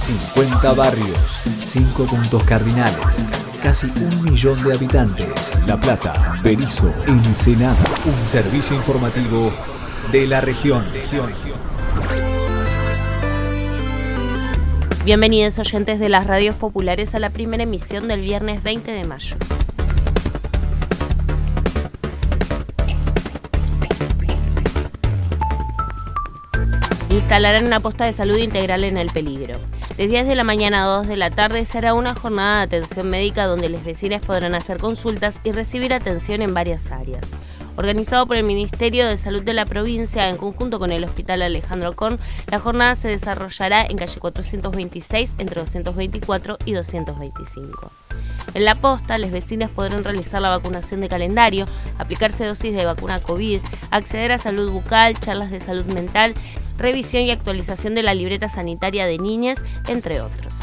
50 barrios, 5 puntos cardinales, casi un millón de habitantes. La Plata, Berizo, Ensenada. Un servicio informativo de la región. Bienvenidos oyentes de las radios populares a la primera emisión del viernes 20 de mayo. Instalarán una posta de salud integral en el peligro. De 10 de la mañana a 2 de la tarde será una jornada de atención médica donde los vecinos podrán hacer consultas y recibir atención en varias áreas. Organizado por el Ministerio de Salud de la provincia en conjunto con el Hospital Alejandro Korn, la jornada se desarrollará en calle 426 entre 224 y 225. En la posta, los vecinos podrán realizar la vacunación de calendario, aplicarse dosis de vacuna COVID, acceder a salud bucal, charlas de salud mental, revisión y actualización de la libreta sanitaria de niñas, entre otros.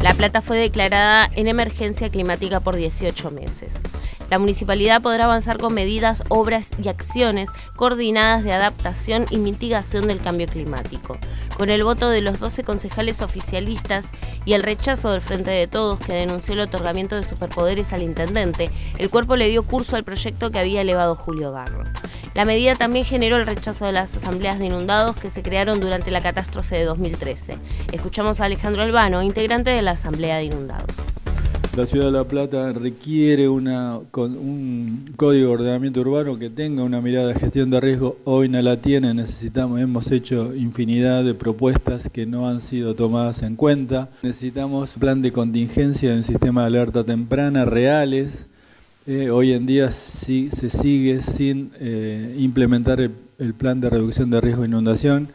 La Plata fue declarada en emergencia climática por 18 meses. La municipalidad podrá avanzar con medidas, obras y acciones coordinadas de adaptación y mitigación del cambio climático. Con el voto de los 12 concejales oficialistas y el rechazo del Frente de Todos que denunció el otorgamiento de superpoderes al intendente, el cuerpo le dio curso al proyecto que había elevado Julio Garro. La medida también generó el rechazo de las asambleas de inundados que se crearon durante la catástrofe de 2013. Escuchamos a Alejandro Albano, integrante de la Asamblea de Inundados. La ciudad de La Plata requiere una, un código de ordenamiento urbano que tenga una mirada de gestión de riesgo. Hoy no la tiene, necesitamos, hemos hecho infinidad de propuestas que no han sido tomadas en cuenta. Necesitamos plan de contingencia de un sistema de alerta temprana reales eh, hoy en día sí, se sigue sin eh, implementar el, plan de reducción de riesgo de inundación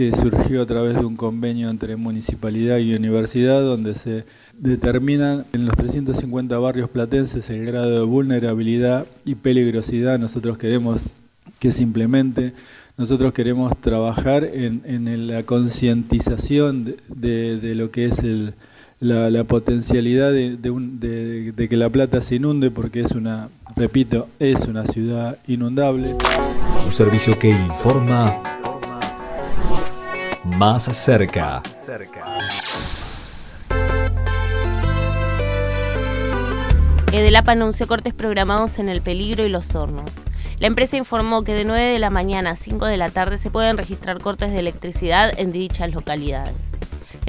que surgió a través de un convenio entre municipalidad y universidad donde se determinan en los 350 barrios platenses el grado de vulnerabilidad y peligrosidad. Nosotros queremos que se implemente, nosotros queremos trabajar en, la concientización de lo que es el, la, potencialidad de, que La Plata se inunde porque es una, repito, es una ciudad inundable. Un servicio que informa más cerca. Edelapa anunció cortes programados en El Peligro y Los Hornos. La empresa informó que de 9 de la mañana a 5 de la tarde se pueden registrar cortes de electricidad en dichas localidades.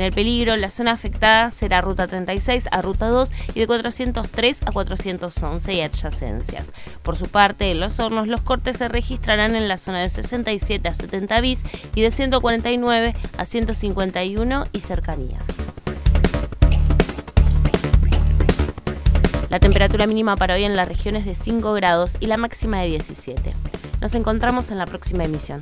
En el peligro, la zona afectada será ruta 36 a ruta 2 y de 403 a 411 y adyacencias. Por su parte, en los hornos los cortes se registrarán en la zona de 67 a 70 bis y de 149 a 151 y cercanías. La temperatura mínima para hoy en la región es de 5 grados y la máxima de 17. Nos encontramos en la próxima emisión